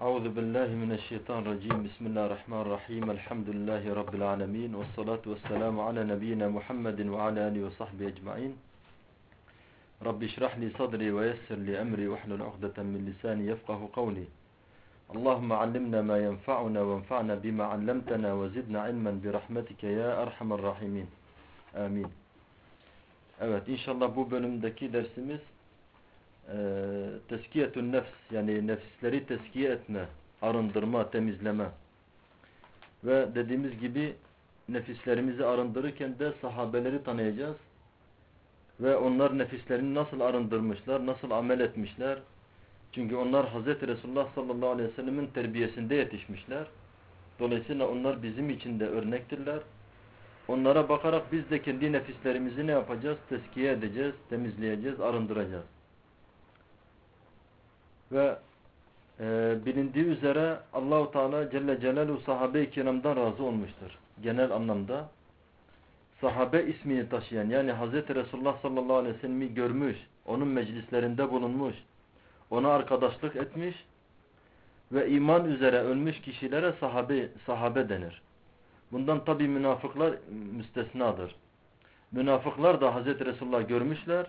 أعوذ بالله من الشيطان الرجيم. بسم الله الرحمن الرحيم. الحمد لله رب العالمين والصلاة والسلام على نبينا محمد وعلى آله وصحبه أجمعين. رب اشرح لي صدري ويسر لي أمري واحلل عقدة من لساني يفقه قولي. اللهم علمنا ما ينفعنا وانفعنا بما علمتنا وزدنا علما برحمتك يا أرحم الراحمين. آمين. Evet inşallah bu bölümdeki dersimiz e, teskiyetün nefs yani nefisleri teskiye etme, arındırma, temizleme. Ve dediğimiz gibi nefislerimizi arındırırken de sahabeleri tanıyacağız. Ve onlar nefislerini nasıl arındırmışlar, nasıl amel etmişler. Çünkü onlar Hz. Resulullah sallallahu aleyhi ve sellemin terbiyesinde yetişmişler. Dolayısıyla onlar bizim için de örnektirler. Onlara bakarak biz de kendi nefislerimizi ne yapacağız? Teskiye edeceğiz, temizleyeceğiz, arındıracağız. Ve e, bilindiği üzere Allahu Teala Celle Celaluhu sahabe-i kiramdan razı olmuştur. Genel anlamda. Sahabe ismini taşıyan yani Hz. Resulullah sallallahu aleyhi ve sellem'i görmüş, onun meclislerinde bulunmuş, ona arkadaşlık etmiş ve iman üzere ölmüş kişilere sahabe, sahabe denir. Bundan tabi münafıklar müstesnadır. Münafıklar da Hz. Resulullah görmüşler.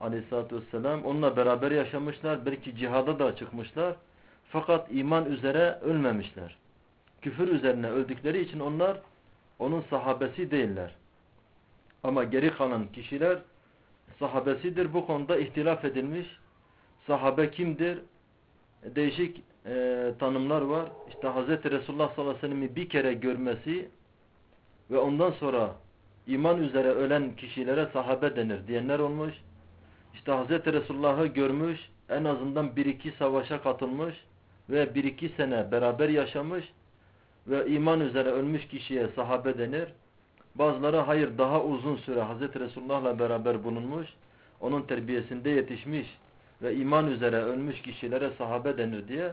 Aleyhisselatü Vesselam. Onunla beraber yaşamışlar. Belki cihada da çıkmışlar. Fakat iman üzere ölmemişler. Küfür üzerine öldükleri için onlar onun sahabesi değiller. Ama geri kalan kişiler sahabesidir. Bu konuda ihtilaf edilmiş. Sahabe kimdir? Değişik e, tanımlar var. İşte Hz. Resulullah sallallahu aleyhi ve sellem'i bir kere görmesi ve ondan sonra iman üzere ölen kişilere sahabe denir diyenler olmuş. İşte Hz. Resulullah'ı görmüş, en azından bir iki savaşa katılmış ve bir iki sene beraber yaşamış ve iman üzere ölmüş kişiye sahabe denir. Bazıları hayır daha uzun süre Hz. Resulullah'la beraber bulunmuş, onun terbiyesinde yetişmiş ve iman üzere ölmüş kişilere sahabe denir diye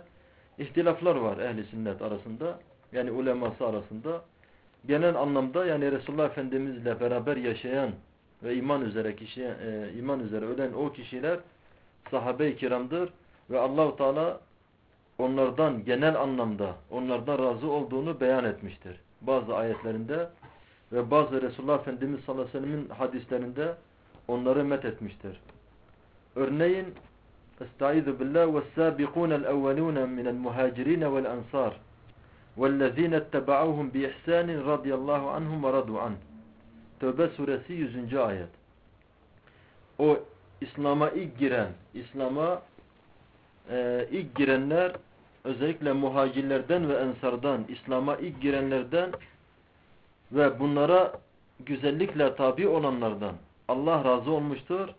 ihtilaflar var ehli sünnet arasında. Yani uleması arasında. Genel anlamda yani Resulullah Efendimizle beraber yaşayan ve iman üzere kişi e, iman üzere ölen o kişiler sahabe-i kiramdır ve Allahu Teala onlardan genel anlamda onlardan razı olduğunu beyan etmiştir. Bazı ayetlerinde ve bazı Resulullah Efendimiz sallallahu aleyhi ve sellemin hadislerinde onları met etmiştir. Örneğin Estaizu billah ve sabiqunel evvelun minel muhacirin vel ansar vellezine ettebaûhum bi ihsanin radiyallahu anhum ve radu anh. Tövbe suresi 100. ayet. O İslam'a ilk giren, İslam'a e, ilk girenler özellikle muhacirlerden ve ensardan, İslam'a ilk girenlerden ve bunlara güzellikle tabi olanlardan Allah razı olmuştur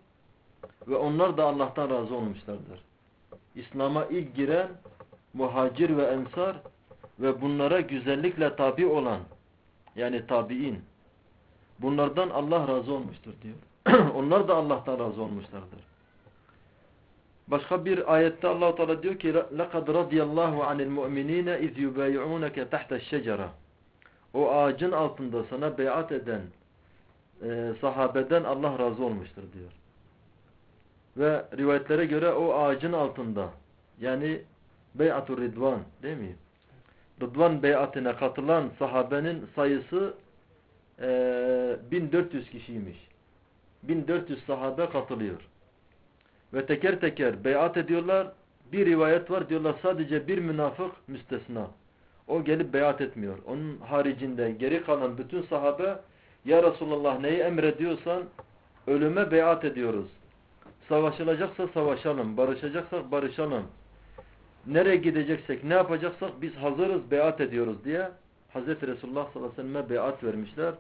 ve onlar da Allah'tan razı olmuşlardır. İslam'a ilk giren muhacir ve ensar ve bunlara güzellikle tabi olan yani tabi'in bunlardan Allah razı olmuştur diyor. onlar da Allah'tan razı olmuşlardır. Başka bir ayette Allah Teala diyor ki لَقَدْ رَضِيَ اللّٰهُ عَنِ الْمُؤْمِنِينَ اِذْ يُبَيْعُونَكَ تَحْتَ الشَّجَرَةِ O ağacın altında sana beyat eden e, sahabeden Allah razı olmuştur diyor. Ve rivayetlere göre o ağacın altında yani Bey'atur Ridvan değil mi? Rıdvan beyatine katılan sahabenin sayısı e, 1400 kişiymiş. 1400 sahabe katılıyor. Ve teker teker beyat ediyorlar. Bir rivayet var diyorlar sadece bir münafık müstesna. O gelip beyat etmiyor. Onun haricinde geri kalan bütün sahabe ya Resulallah neyi emrediyorsan ölüme beyat ediyoruz. Savaşılacaksa savaşalım, barışacaksak barışalım. Nereye gideceksek, ne yapacaksak biz hazırız, beyat ediyoruz diye Hz. Resulullah sallallahu aleyhi ve selleme beyat vermişler.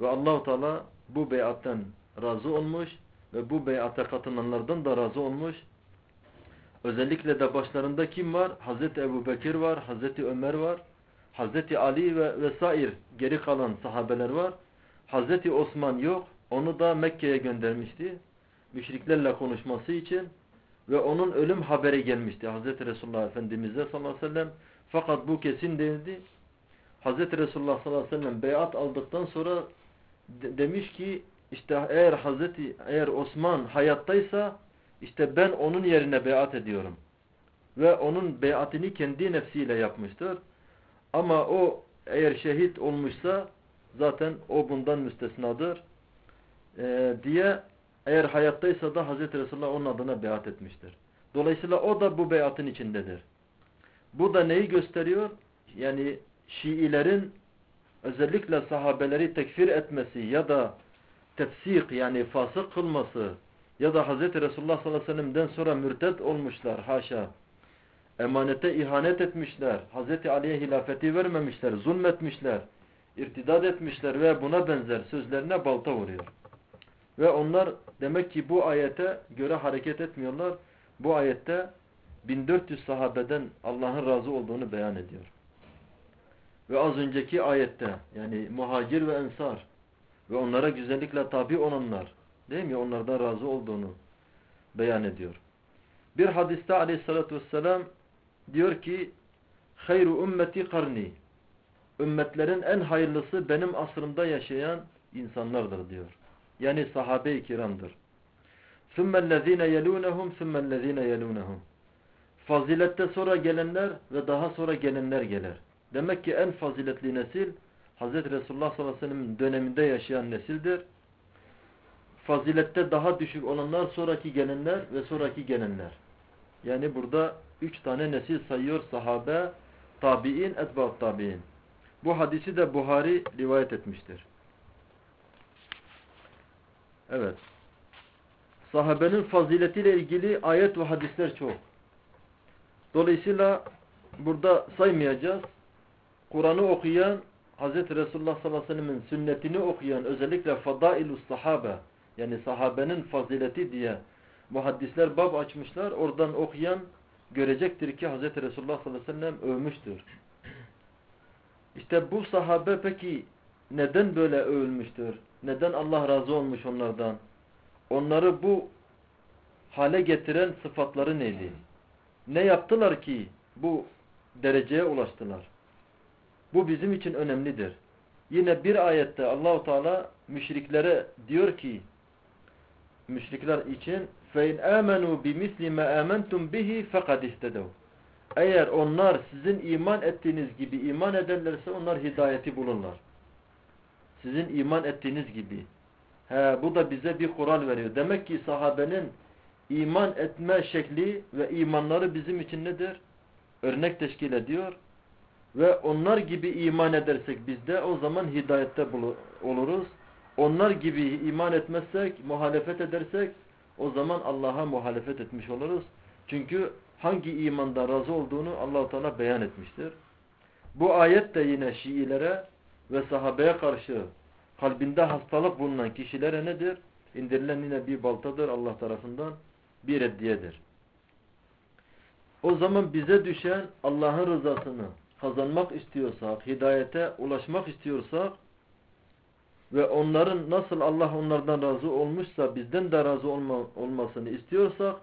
Ve Allahu Teala bu beyatten razı olmuş ve bu beyata katılanlardan da razı olmuş. Özellikle de başlarında kim var? Hz. Ebu Bekir var, Hz. Ömer var, Hz. Ali ve vesair geri kalan sahabeler var. Hz. Osman yok. Onu da Mekke'ye göndermişti. Müşriklerle konuşması için ve onun ölüm haberi gelmişti Hz. Resulullah Efendimiz'e sallallahu aleyhi ve sellem. Fakat bu kesin değildi. Hz. Resulullah sallallahu aleyhi ve sellem beyat aldıktan sonra de demiş ki işte eğer Hazreti eğer Osman hayattaysa işte ben onun yerine beyat ediyorum. ve onun beyatini kendi nefsiyle yapmıştır. Ama o eğer şehit olmuşsa zaten o bundan müstesnadır ee, diye eğer hayattaysa da Hz. Resulullah onun adına beyat etmiştir. Dolayısıyla o da bu beyatın içindedir. Bu da neyi gösteriyor? Yani Şiilerin özellikle sahabeleri tekfir etmesi ya da tefsik yani fasık kılması ya da Hz. Resulullah sallallahu aleyhi ve sellem'den sonra mürted olmuşlar haşa. Emanete ihanet etmişler. Hz. Ali'ye hilafeti vermemişler. Zulmetmişler. irtidad etmişler ve buna benzer sözlerine balta vuruyor. Ve onlar demek ki bu ayete göre hareket etmiyorlar. Bu ayette 1400 sahabeden Allah'ın razı olduğunu beyan ediyor Ve az önceki ayette yani muhacir ve ensar ve onlara güzellikle tabi olanlar değil mi? Onlardan razı olduğunu beyan ediyor. Bir hadiste aleyhissalatü vesselam diyor ki hayru ümmeti karni ümmetlerin en hayırlısı benim asrımda yaşayan insanlardır diyor. Yani sahabe-i kiramdır. ثُمَّ الَّذ۪ينَ يَلُونَهُمْ ثُمَّ الَّذ۪ينَ يَلُونَهُمْ Fazilette sonra gelenler ve daha sonra gelenler gelir. Demek ki en faziletli nesil Hz. Resulullah sallallahu aleyhi ve sellem'in döneminde yaşayan nesildir. Fazilette daha düşük olanlar sonraki gelenler ve sonraki gelenler. Yani burada üç tane nesil sayıyor sahabe, tabi'in, etba'at tabi'in. Bu hadisi de Buhari rivayet etmiştir. Evet. Sahabenin faziletiyle ilgili ayet ve hadisler çok. Dolayısıyla burada saymayacağız. Kur'an'ı okuyan, Hz. Resulullah sallallahu aleyhi ve sellem'in sünnetini okuyan, özellikle Fadailus Sahabe, yani sahabenin fazileti diye muhaddisler bab açmışlar. Oradan okuyan görecektir ki Hz. Resulullah sallallahu aleyhi ve sellem övmüştür. İşte bu sahabe peki neden böyle övülmüştür? Neden Allah razı olmuş onlardan? Onları bu hale getiren sıfatları neydi? Ne yaptılar ki bu dereceye ulaştılar? Bu bizim için önemlidir. Yine bir ayette Allahu Teala müşriklere diyor ki müşrikler için فَاِنْ آمَنُوا بِمِثْلِ مَا آمَنْتُمْ بِهِ فَقَدْ اِهْتَدَوْا Eğer onlar sizin iman ettiğiniz gibi iman ederlerse onlar hidayeti bulurlar. Sizin iman ettiğiniz gibi. He, bu da bize bir kural veriyor. Demek ki sahabenin iman etme şekli ve imanları bizim için nedir? Örnek teşkil ediyor. Ve onlar gibi iman edersek biz de o zaman hidayette oluruz. Onlar gibi iman etmezsek, muhalefet edersek o zaman Allah'a muhalefet etmiş oluruz. Çünkü hangi imanda razı olduğunu allah Teala beyan etmiştir. Bu ayet de yine Şiilere ve sahabeye karşı kalbinde hastalık bulunan kişilere nedir? İndirilen yine bir baltadır Allah tarafından bir reddiyedir. O zaman bize düşen Allah'ın rızasını kazanmak istiyorsak, hidayete ulaşmak istiyorsak ve onların nasıl Allah onlardan razı olmuşsa bizden de razı olma, olmasını istiyorsak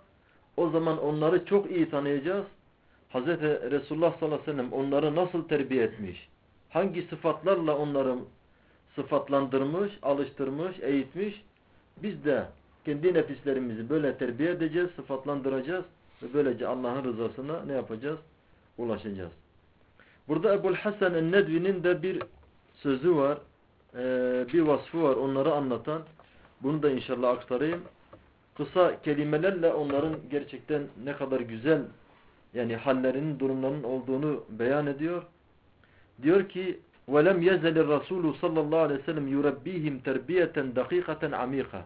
o zaman onları çok iyi tanıyacağız. Hz. Resulullah sallallahu aleyhi ve sellem onları nasıl terbiye etmiş? Hangi sıfatlarla onları sıfatlandırmış, alıştırmış, eğitmiş? Biz de kendi nefislerimizi böyle terbiye edeceğiz, sıfatlandıracağız ve böylece Allah'ın rızasına ne yapacağız? Ulaşacağız. Burada Ebu'l Hasan el-Nedvi'nin de bir sözü var, bir vasfı var onları anlatan. Bunu da inşallah aktarayım. Kısa kelimelerle onların gerçekten ne kadar güzel yani hallerinin, durumlarının olduğunu beyan ediyor. Diyor ki وَلَمْ يَزَلِ الرَّسُولُ sallallahu aleyhi ve sellem يُرَبِّيهِمْ تَرْبِيَةً دَقِيقَةً عَمِيقًا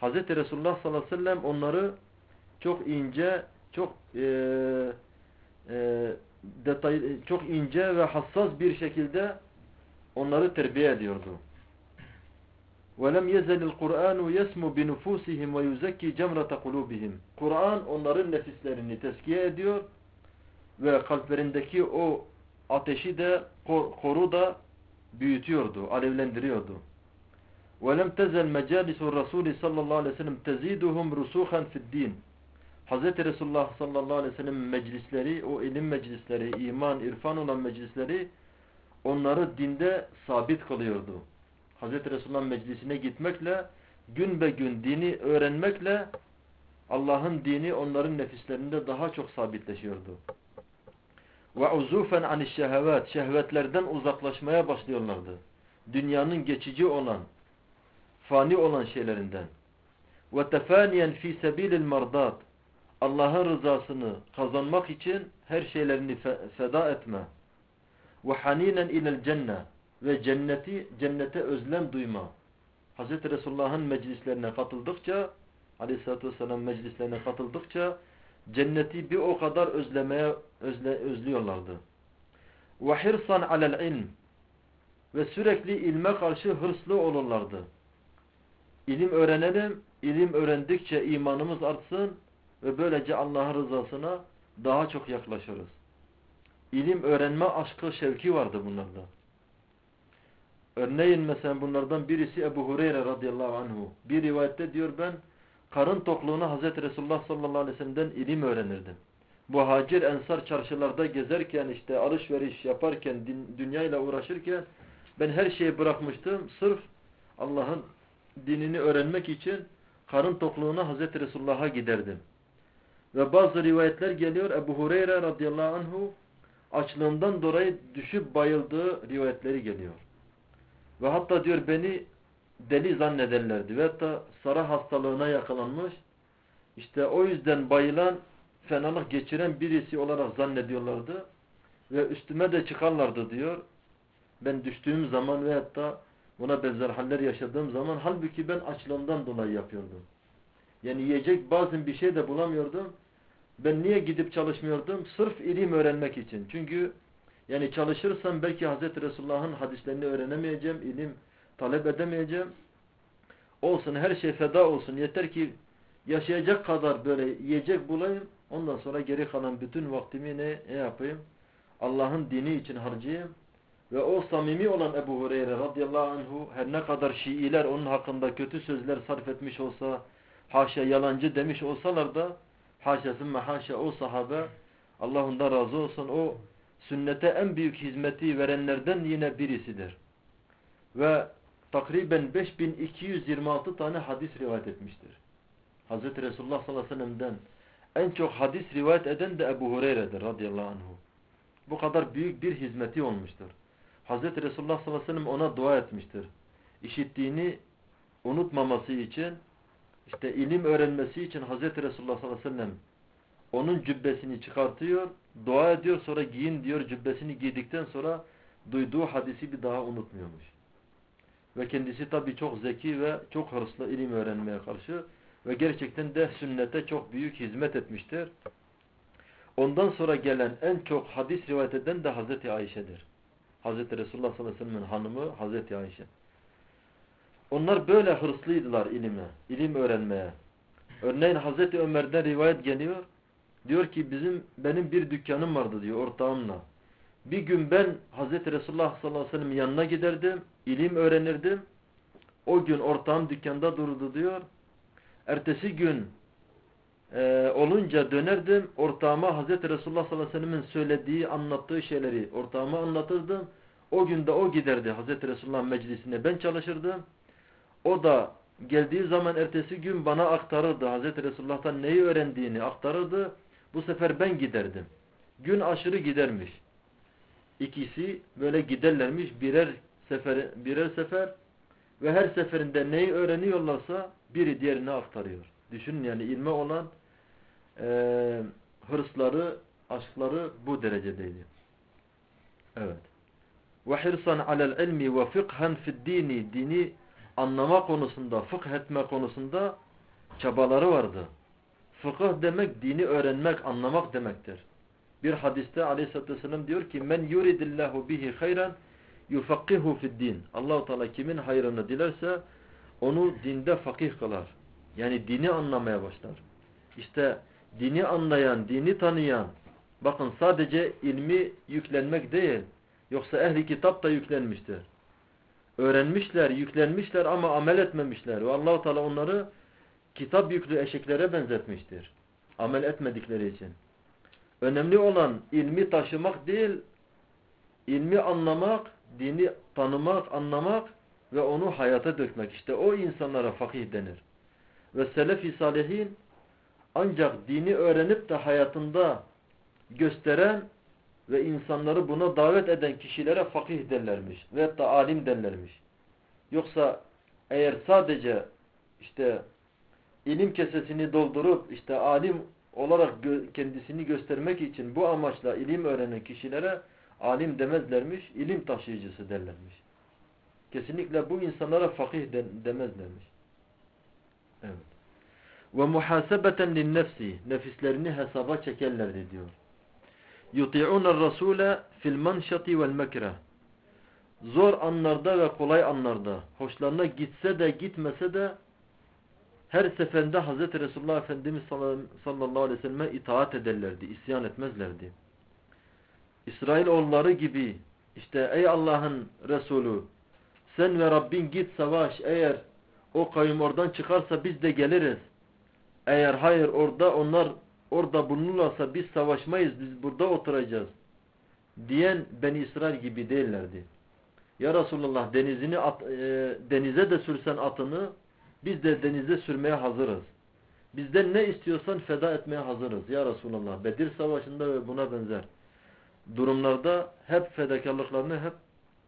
Hz. Resulullah sallallahu aleyhi ve sellem onları çok ince, çok e, e, detay, çok ince ve hassas bir şekilde onları terbiye ediyordu. وَلَمْ يَزَلِ الْقُرْآنُ يَسْمُ بِنُفُوسِهِمْ وَيُزَكِّي جَمْرَةَ قُلُوبِهِمْ Kur'an onların nefislerini teskiye ediyor ve kalplerindeki o ateşi de koru da büyütüyordu, alevlendiriyordu. وَلَمْ تَزَلْ مَجَالِسُ الرَّسُولِ sallallahu aleyhi ve sellem تَزِيدُهُمْ رُسُوخًا فِي الدِّينِ Hz. Resulullah sallallahu aleyhi ve sellem meclisleri, o ilim meclisleri, iman, irfan olan meclisleri onları dinde sabit kılıyordu. Hz. Resulullah'ın meclisine gitmekle, gün be gün dini öğrenmekle Allah'ın dini onların nefislerinde daha çok sabitleşiyordu. Ve uzufen aniş şehvet, şehvetlerden uzaklaşmaya başlıyorlardı. Dünyanın geçici olan, fani olan şeylerinden. Ve tefaniyen fi sebilil mardat, Allah'ın rızasını kazanmak için her şeylerini feda etme. Ve haninen ilel cennet ve cenneti cennete özlem duyma. Hz. Resulullah'ın meclislerine katıldıkça Aleyhisselatü Vesselam meclislerine katıldıkça cenneti bir o kadar özlemeye özle, özlüyorlardı. Ve hirsan alel ilm ve sürekli ilme karşı hırslı olurlardı. İlim öğrenelim, ilim öğrendikçe imanımız artsın ve böylece Allah'ın rızasına daha çok yaklaşırız. İlim öğrenme aşkı, şevki vardı bunlarda. Örneğin mesela bunlardan birisi Ebu Hureyre radıyallahu anhu. Bir rivayette diyor ben karın tokluğuna Hazreti Resulullah sallallahu aleyhi ve sellem'den ilim öğrenirdim. Bu hacir ensar çarşılarda gezerken işte alışveriş yaparken dünyayla uğraşırken ben her şeyi bırakmıştım. Sırf Allah'ın dinini öğrenmek için karın tokluğuna Hazreti Resulullah'a giderdim. Ve bazı rivayetler geliyor Ebu Hureyre radıyallahu anhu açlığından dolayı düşüp bayıldığı rivayetleri geliyor. Ve hatta diyor beni deli zannederlerdi. Ve hatta sara hastalığına yakalanmış. İşte o yüzden bayılan, fenalık geçiren birisi olarak zannediyorlardı. Ve üstüme de çıkarlardı diyor. Ben düştüğüm zaman ve hatta buna benzer haller yaşadığım zaman halbuki ben açlığımdan dolayı yapıyordum. Yani yiyecek bazen bir şey de bulamıyordum. Ben niye gidip çalışmıyordum? Sırf ilim öğrenmek için. Çünkü yani çalışırsam belki Hz. Resulullah'ın hadislerini öğrenemeyeceğim, ilim talep edemeyeceğim. Olsun her şey feda olsun. Yeter ki yaşayacak kadar böyle yiyecek bulayım. Ondan sonra geri kalan bütün vaktimi ne, ne yapayım? Allah'ın dini için harcayayım. Ve o samimi olan Ebu Hureyre radıyallahu anhu her ne kadar Şiiler onun hakkında kötü sözler sarf etmiş olsa, haşa yalancı demiş olsalar da haşa sümme haşa o sahabe Allah ondan razı olsun o sünnete en büyük hizmeti verenlerden yine birisidir. Ve takriben 5226 tane hadis rivayet etmiştir. Hz. Resulullah sallallahu aleyhi ve sellem'den en çok hadis rivayet eden de Ebu Hureyre'dir radıyallahu anhu. Bu kadar büyük bir hizmeti olmuştur. Hz. Resulullah sallallahu aleyhi ve sellem ona dua etmiştir. İşittiğini unutmaması için, işte ilim öğrenmesi için Hz. Resulullah sallallahu aleyhi ve sellem onun cübbesini çıkartıyor, dua ediyor, sonra giyin diyor cübbesini giydikten sonra duyduğu hadisi bir daha unutmuyormuş. Ve kendisi tabii çok zeki ve çok hırslı ilim öğrenmeye karşı ve gerçekten de sünnete çok büyük hizmet etmiştir. Ondan sonra gelen en çok hadis rivayet eden de Hazreti Ayşe'dir. Hazreti Resulullah sallallahu aleyhi ve sellem'in hanımı Hazreti Ayşe. Onlar böyle hırslıydılar ilime, ilim öğrenmeye. Örneğin Hazreti Ömer'den rivayet geliyor. Diyor ki bizim benim bir dükkanım vardı diyor ortağımla. Bir gün ben Hazreti Resulullah sallallahu aleyhi ve sellem yanına giderdim. ilim öğrenirdim. O gün ortağım dükkanda durdu diyor. Ertesi gün e, olunca dönerdim. Ortağıma Hazreti Resulullah sallallahu aleyhi ve sellemin söylediği, anlattığı şeyleri ortağıma anlatırdım. O gün de o giderdi Hazreti Resulullah meclisine. Ben çalışırdım. O da geldiği zaman ertesi gün bana aktarırdı. Hazreti Resulullah'tan neyi öğrendiğini aktarırdı. Bu sefer ben giderdim. Gün aşırı gidermiş. İkisi böyle giderlermiş birer sefer, birer sefer ve her seferinde neyi öğreniyorlarsa biri diğerine aktarıyor. Düşünün yani ilme olan e, hırsları, aşkları bu derecedeydi. Evet. Ve hirsan alel ilmi ve fıkhan fid dini dini anlama konusunda, fıkh etme konusunda çabaları vardı. Fıkıh demek dini öğrenmek, anlamak demektir. Bir hadiste aleyhissalatü vesselam diyor ki men yuridillahu bihi hayran yufakkihu fid din. Allahu Teala kimin hayrını dilerse onu dinde fakih kılar. Yani dini anlamaya başlar. İşte dini anlayan, dini tanıyan bakın sadece ilmi yüklenmek değil. Yoksa ehli kitap da yüklenmiştir. Öğrenmişler, yüklenmişler ama amel etmemişler. Ve Allahu Teala onları kitap yüklü eşeklere benzetmiştir. Amel etmedikleri için. Önemli olan ilmi taşımak değil, ilmi anlamak, dini tanımak, anlamak ve onu hayata dökmek. İşte o insanlara fakih denir. Ve selef-i salihin Ancak dini öğrenip de hayatında gösteren ve insanları buna davet eden kişilere fakih derlermiş. Veyahut da alim derlermiş. Yoksa eğer sadece işte ilim kesesini doldurup işte alim olarak gö kendisini göstermek için bu amaçla ilim öğrenen kişilere alim demezlermiş, ilim taşıyıcısı derlermiş. Kesinlikle bu insanlara fakih de demezlermiş. Evet. Ve muhasebeten lin nefsi nefislerini hesaba çekerlerdi diyor. Rasule fil manşati vel mekrah zor anlarda ve kolay anlarda hoşlarına gitse de gitmese de her seferinde Hz. Resulullah Efendimiz sallallahu aleyhi ve selleme itaat ederlerdi, isyan etmezlerdi. İsrailoğulları gibi işte ey Allah'ın Resulü sen ve Rabbin git savaş eğer o kavim oradan çıkarsa biz de geliriz. Eğer hayır orada onlar orada bulunurlarsa biz savaşmayız biz burada oturacağız diyen Beni İsrail gibi değillerdi. Ya Resulullah denizini at, e, denize de sürsen atını biz de denize sürmeye hazırız. Bizden ne istiyorsan feda etmeye hazırız. Ya Resulullah Bedir Savaşı'nda ve buna benzer durumlarda hep fedakarlıklarını hep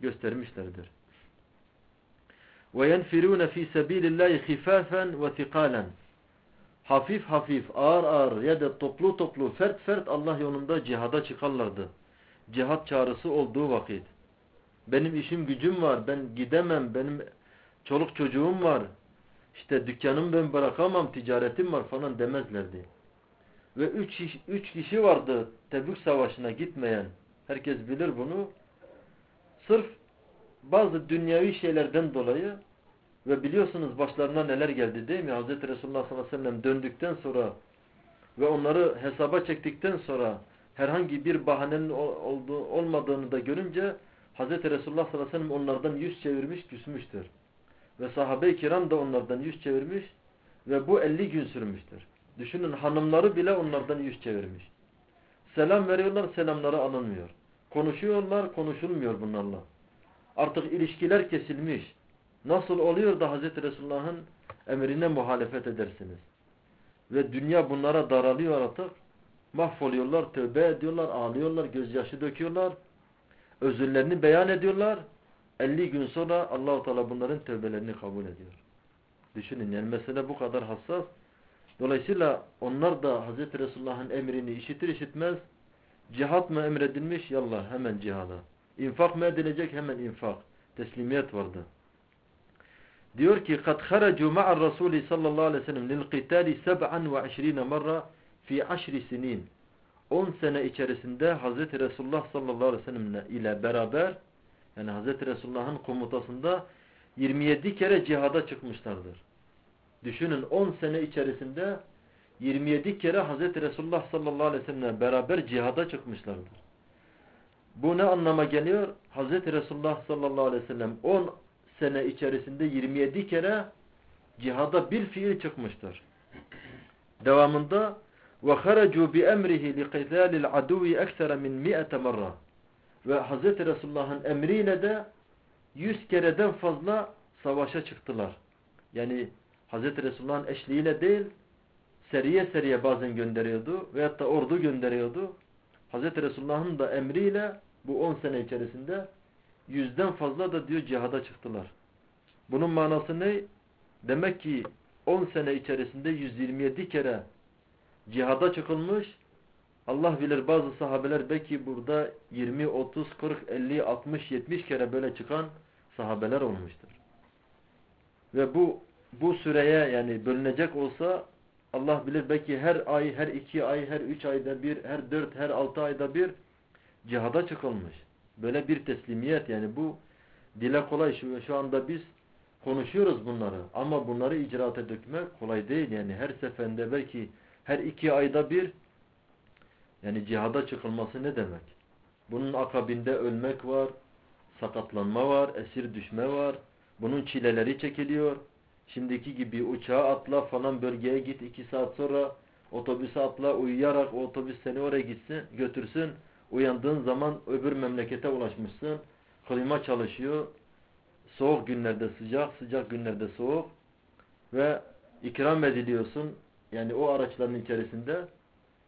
göstermişlerdir. وَيَنْفِرُونَ ف۪ي سَب۪يلِ اللّٰهِ خِفَافًا وَثِقَالًا Hafif hafif, ağır ağır ya da toplu toplu, fert fert Allah yolunda cihada çıkarlardı. Cihat çağrısı olduğu vakit. Benim işim gücüm var, ben gidemem, benim çoluk çocuğum var, işte dükkanımı ben bırakamam, ticaretim var falan demezlerdi. Ve üç, üç kişi vardı Tebük Savaşı'na gitmeyen. Herkes bilir bunu. Sırf bazı dünyavi şeylerden dolayı ve biliyorsunuz başlarına neler geldi değil mi? Hz. Resulullah sallallahu aleyhi ve sellem döndükten sonra ve onları hesaba çektikten sonra herhangi bir bahanenin olduğu, olmadığını da görünce Hz. Resulullah sallallahu aleyhi ve sellem onlardan yüz çevirmiş, küsmüştür. Ve sahabe-i kiram da onlardan yüz çevirmiş ve bu 50 gün sürmüştür. Düşünün hanımları bile onlardan yüz çevirmiş. Selam veriyorlar, selamları alınmıyor. Konuşuyorlar, konuşulmuyor bunlarla. Artık ilişkiler kesilmiş. Nasıl oluyor da Hz. Resulullah'ın emrine muhalefet edersiniz? Ve dünya bunlara daralıyor artık. Mahvoluyorlar, tövbe ediyorlar, ağlıyorlar, gözyaşı döküyorlar. Özürlerini beyan ediyorlar. 50 gün sonra Allahu Teala bunların tövbelerini kabul ediyor. Düşünün yani mesele bu kadar hassas. Dolayısıyla onlar da Hz. Resulullah'ın emrini işitir işitmez cihat mı emredilmiş? Yallah hemen cihada. İnfak mı edilecek? Hemen infak. Teslimiyet vardı. Diyor ki kad haracu ma'ar Resulü sallallahu aleyhi ve sellem lil qitali 27 marra fi 10 sinin. 10 sene içerisinde Hazreti Resulullah sallallahu aleyhi ve sellem ile beraber yani Hazreti Resulullah'ın komutasında 27 kere cihada çıkmışlardır. Düşünün 10 sene içerisinde 27 kere Hazreti Resulullah sallallahu aleyhi ve sellemle beraber cihada çıkmışlardır. Bu ne anlama geliyor? Hazreti Resulullah sallallahu aleyhi ve sellem 10 sene içerisinde 27 kere cihada bir fiil çıkmıştır. Devamında وَخَرَجُوا بِأَمْرِهِ لِقِتَالِ الْعَدُوِ اَكْثَرَ مِنْ مِئَةَ مَرَّةً Ve Hz. Resulullah'ın emriyle de 100 kereden fazla savaşa çıktılar. Yani Hz. Resulullah'ın eşliğiyle değil, seriye seriye bazen gönderiyordu veyahut da ordu gönderiyordu. Hz. Resulullah'ın da emriyle bu 10 sene içerisinde yüzden fazla da diyor cihada çıktılar. Bunun manası ne? Demek ki 10 sene içerisinde 127 kere cihada çıkılmış. Allah bilir bazı sahabeler belki burada 20, 30, 40, 50, 60, 70 kere böyle çıkan sahabeler olmuştur. Ve bu bu süreye yani bölünecek olsa Allah bilir belki her ay, her iki ay, her üç ayda bir, her dört, her altı ayda bir cihada çıkılmış. Böyle bir teslimiyet yani bu dile kolay şu, şu anda biz konuşuyoruz bunları ama bunları icraate dökmek kolay değil yani her seferinde belki her iki ayda bir yani cihada çıkılması ne demek? Bunun akabinde ölmek var, sakatlanma var, esir düşme var. Bunun çileleri çekiliyor. Şimdiki gibi uçağa atla falan bölgeye git iki saat sonra otobüse atla uyuyarak o otobüs seni oraya gitsin götürsün. Uyandığın zaman öbür memlekete ulaşmışsın. Klima çalışıyor. Soğuk günlerde sıcak, sıcak günlerde soğuk ve ikram ediliyorsun. yani o araçların içerisinde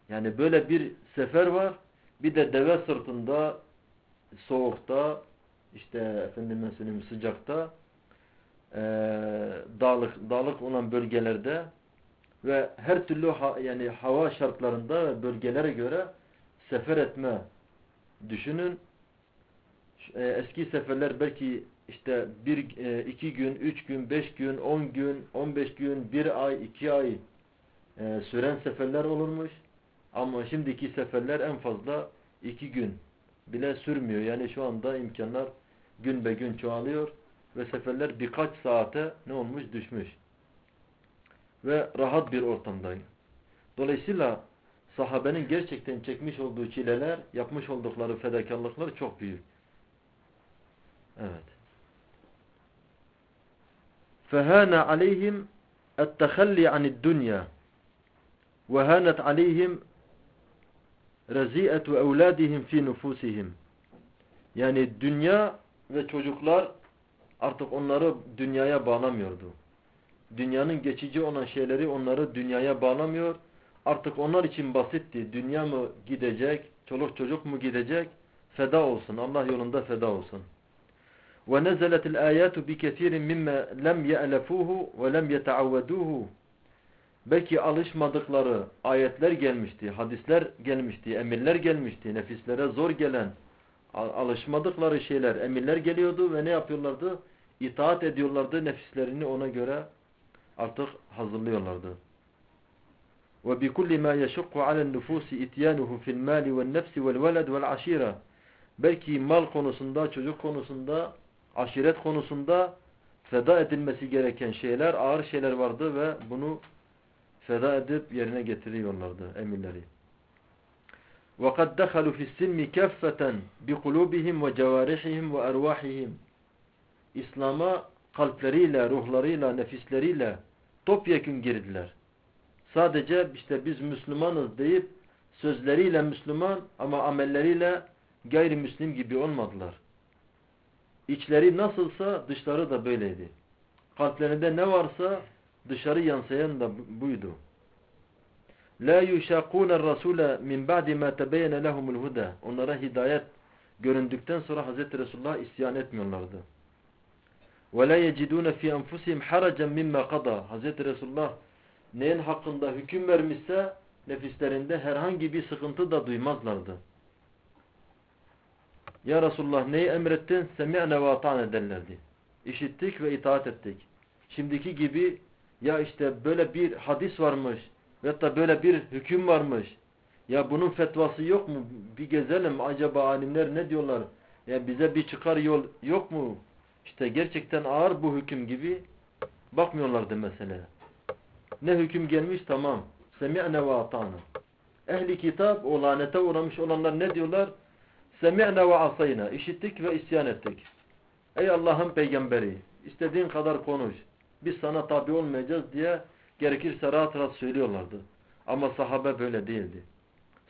yani böyle bir sefer var. Bir de deve sırtında soğukta işte efendime söyleyeyim sıcakta e, dağlık, dağlık olan bölgelerde ve her türlü ha, yani hava şartlarında bölgelere göre sefer etme düşünün. E, eski seferler belki işte bir, e, iki gün, üç gün, beş gün, on gün, on beş gün, bir ay, iki ay e, süren seferler olurmuş. Ama şimdiki seferler en fazla iki gün bile sürmüyor. Yani şu anda imkanlar gün be gün çoğalıyor ve seferler birkaç saate ne olmuş düşmüş. Ve rahat bir ortamdayım. Dolayısıyla sahabenin gerçekten çekmiş olduğu çileler, yapmış oldukları fedakarlıklar çok büyük. Evet. فَهَانَ عَلَيْهِمْ التَّخَلِّ عَنِ الدُّنْيَا وَهَانَتْ عَلَيْهِمْ رَزِيئَةُ اَوْلَادِهِمْ فِي نُفُوسِهِمْ Yani dünya ve çocuklar artık onları dünyaya bağlamıyordu. Dünyanın geçici olan şeyleri onları dünyaya bağlamıyor. Artık onlar için basitti. Dünya mı gidecek, çoluk çocuk mu gidecek? Feda olsun. Allah yolunda feda olsun. وَنَزَلَتِ الْآيَاتُ بِكَثِيرٍ مِمَّا لَمْ يَأْلَفُوهُ وَلَمْ يَتَعَوَّدُوهُ Belki alışmadıkları ayetler gelmişti, hadisler gelmişti, emirler gelmişti, nefislere zor gelen, alışmadıkları şeyler, emirler geliyordu ve ne yapıyorlardı? İtaat ediyorlardı, nefislerini ona göre artık hazırlıyorlardı. وَبِكُلِّ مَا يَشُقُّ عَلَى النُّفُوسِ اِتْيَانُهُ فِي الْمَالِ وَالنَّفْسِ وَالْوَلَدِ وَالْعَشِيرَةِ Belki mal konusunda, çocuk konusunda, aşiret konusunda feda edilmesi gereken şeyler, ağır şeyler vardı ve bunu feda edip yerine getiriyorlardı emirleri. وَقَدْ دَخَلُوا فِي السِّلْمِ كَفَّةً بِقُلُوبِهِمْ وَجَوَارِحِهِمْ وَاَرْوَاحِهِمْ İslam'a kalpleriyle, ruhlarıyla, nefisleriyle topyekun girdiler. Sadece işte biz Müslümanız deyip sözleriyle Müslüman ama amelleriyle gayrimüslim gibi olmadılar. İçleri nasılsa dışları da böyleydi. Kalplerinde ne varsa dışarı yansıyan da buydu. La yushaquna ar-rasula min ba'di ma tebayyana lahumul huda. Onlara hidayet göründükten sonra Hz. Resulullah isyan etmiyorlardı. Ve la yeciduna fi enfusihim haracan mimma qada. Hz. Resulullah neyin hakkında hüküm vermişse nefislerinde herhangi bir sıkıntı da duymazlardı. Ya Resulullah neyi emrettin? Semi'ne ve ata'ne derlerdi. İşittik ve itaat ettik. Şimdiki gibi ya işte böyle bir hadis varmış veyahut da böyle bir hüküm varmış. Ya bunun fetvası yok mu? Bir gezelim acaba alimler ne diyorlar? Ya bize bir çıkar yol yok mu? İşte gerçekten ağır bu hüküm gibi bakmıyorlardı mesela. Ne hüküm gelmiş tamam. Semi'ne ve ata'na. Ehli kitap o lanete uğramış olanlar ne diyorlar? Semi'ne ve asayna. İşittik ve isyan ettik. Ey Allah'ın peygamberi istediğin kadar konuş. Biz sana tabi olmayacağız diye gerekirse rahat rahat söylüyorlardı. Ama sahabe böyle değildi.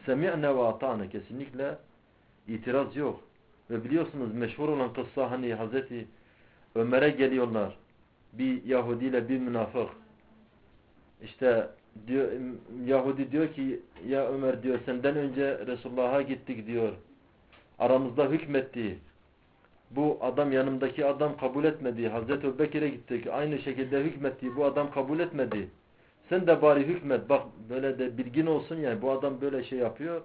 Semi'ne ve ata'na kesinlikle itiraz yok. Ve biliyorsunuz meşhur olan kıssa hani Hazreti Ömer'e geliyorlar. Bir Yahudi ile bir münafık. İşte diyor, Yahudi diyor ki ya Ömer diyor senden önce Resulullah'a gittik diyor. Aramızda hükmetti. Bu adam yanımdaki adam kabul etmedi. Hazreti Ebubekir'e gittik. Aynı şekilde hükmetti. Bu adam kabul etmedi. Sen de bari hükmet. Bak böyle de bilgin olsun yani. Bu adam böyle şey yapıyor.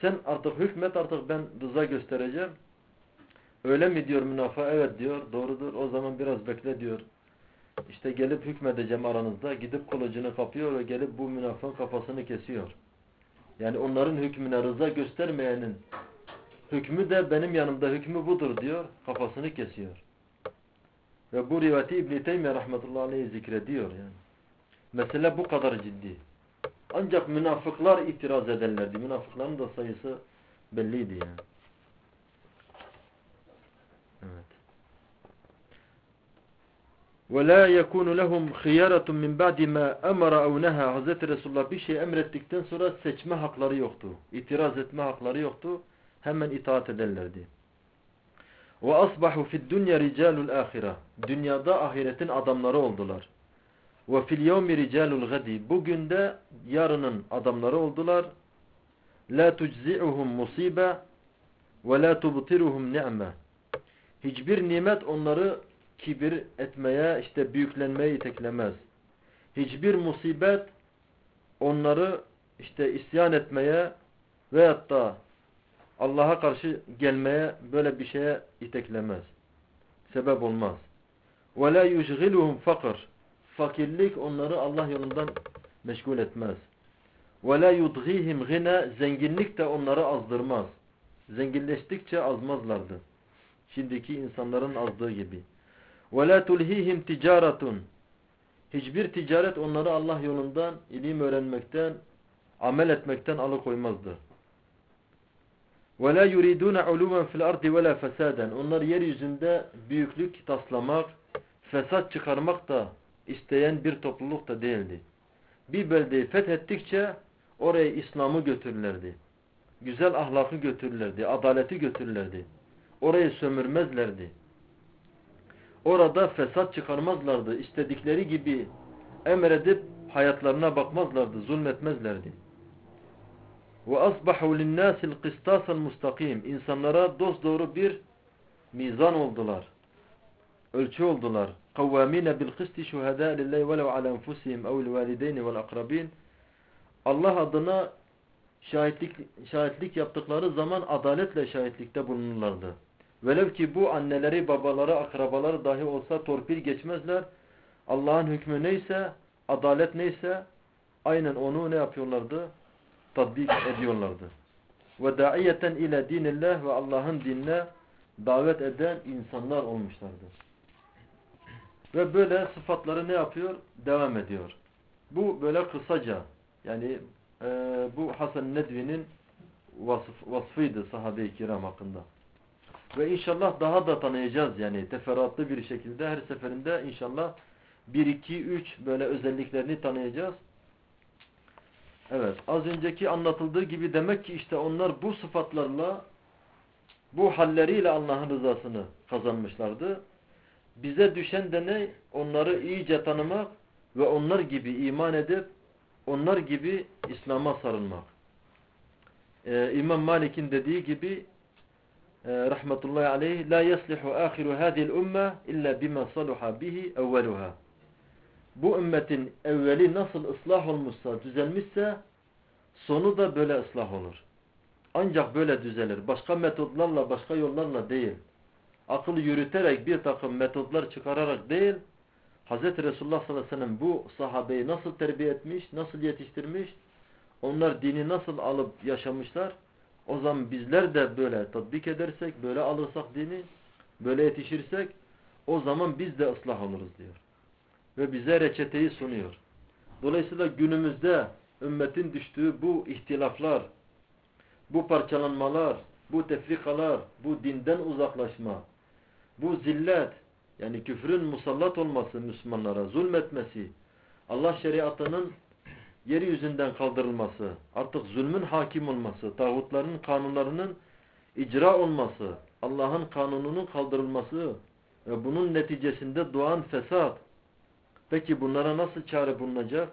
Sen artık hükmet artık ben rıza göstereceğim. Öyle mi diyor münafık? Evet diyor. Doğrudur. O zaman biraz bekle diyor. İşte gelip hükmedeceğim aranızda. Gidip kılıcını kapıyor ve gelip bu münafığın kafasını kesiyor. Yani onların hükmüne rıza göstermeyenin hükmü de benim yanımda hükmü budur diyor. Kafasını kesiyor. Ve bu rivayeti İbn-i Teymiye rahmetullahi aleyhi zikrediyor yani. Mesele bu kadar ciddi. Ancak münafıklar itiraz ederlerdi. Münafıkların da sayısı belliydi yani. Evet. Ve la yekunu lehum khiyaratun min ba'di ma amara ev neha. Hazreti Resulullah bir şey emrettikten sonra seçme hakları yoktu. İtiraz etme hakları yoktu. Hemen itaat ederlerdi. Ve asbahu fid dunya ricalul ahira. Dünyada ahiretin adamları oldular. Ve fil yevmi ricalul gadi. Bugün de yarının adamları oldular. La tujzi'uhum musibe ve la tubtiruhum ni'me. Hiçbir nimet onları kibir etmeye, işte büyüklenmeye iteklemez. Hiçbir musibet onları işte isyan etmeye veyahut da Allah'a karşı gelmeye böyle bir şeye iteklemez. Sebep olmaz. وَلَا يُشْغِلُهُمْ fakir. Fakirlik onları Allah yolundan meşgul etmez. وَلَا يُدْغِيهِمْ غِنَى Zenginlik de onları azdırmaz. Zenginleştikçe azmazlardı. Şimdiki insanların azdığı gibi. وَلَا تُلْهِيهِمْ ticaretun. Hiçbir ticaret onları Allah yolundan ilim öğrenmekten, amel etmekten alıkoymazdı. وَلَا يُرِيدُونَ عُلُوًا فِي الْأَرْضِ وَلَا فَسَادًا Onlar yeryüzünde büyüklük taslamak, fesat çıkarmak da isteyen bir topluluk da değildi. Bir beldeyi fethettikçe oraya İslam'ı götürürlerdi. Güzel ahlakı götürürlerdi, adaleti götürürlerdi. Orayı sömürmezlerdi. Orada fesat çıkarmazlardı. İstedikleri gibi emredip hayatlarına bakmazlardı, zulmetmezlerdi. Ve asbahu linnâsil kıstasal mustakim. İnsanlara dosdoğru bir mizan oldular. Ölçü oldular. Kavvamine bil kısti şuhadâ lillahi velev ala enfusihim evl valideyni. Allah adına şahitlik, şahitlik yaptıkları zaman adaletle şahitlikte bulunurlardı. Velev ki bu anneleri, babaları, akrabaları dahi olsa torpil geçmezler. Allah'ın hükmü neyse, adalet neyse aynen onu ne yapıyorlardı? Tatbik ediyorlardı. Ve daiyeten ile dinillah ve Allah'ın dinine davet eden insanlar olmuşlardı. Ve böyle sıfatları ne yapıyor? Devam ediyor. Bu böyle kısaca yani e, bu Hasan Nedvi'nin vasf, vasfıydı sahabe-i kiram hakkında. Ve inşallah daha da tanıyacağız yani teferruatlı bir şekilde her seferinde inşallah 1, 2, 3 böyle özelliklerini tanıyacağız. Evet az önceki anlatıldığı gibi demek ki işte onlar bu sıfatlarla bu halleriyle Allah'ın rızasını kazanmışlardı. Bize düşen de ne? Onları iyice tanımak ve onlar gibi iman edip onlar gibi İslam'a sarılmak. Ee, İmam Malik'in dediği gibi rahmetullahi aleyh la yaslihu ahiru hadhihi ümme illa bima saluha bihi evveluha. Bu ümmetin evveli nasıl ıslah olmuşsa, düzelmişse sonu da böyle ıslah olur. Ancak böyle düzelir. Başka metodlarla, başka yollarla değil. Akıl yürüterek bir takım metodlar çıkararak değil, Hz. Resulullah sallallahu aleyhi ve sellem bu sahabeyi nasıl terbiye etmiş, nasıl yetiştirmiş, onlar dini nasıl alıp yaşamışlar, o zaman bizler de böyle tatbik edersek, böyle alırsak dini, böyle yetişirsek, o zaman biz de ıslah oluruz diyor. Ve bize reçeteyi sunuyor. Dolayısıyla günümüzde ümmetin düştüğü bu ihtilaflar, bu parçalanmalar, bu tefrikalar, bu dinden uzaklaşma, bu zillet, yani küfrün musallat olması Müslümanlara, zulmetmesi, Allah şeriatının yeryüzünden kaldırılması, artık zulmün hakim olması, tağutların kanunlarının icra olması, Allah'ın kanununun kaldırılması ve bunun neticesinde doğan fesat. Peki bunlara nasıl çare bulunacak?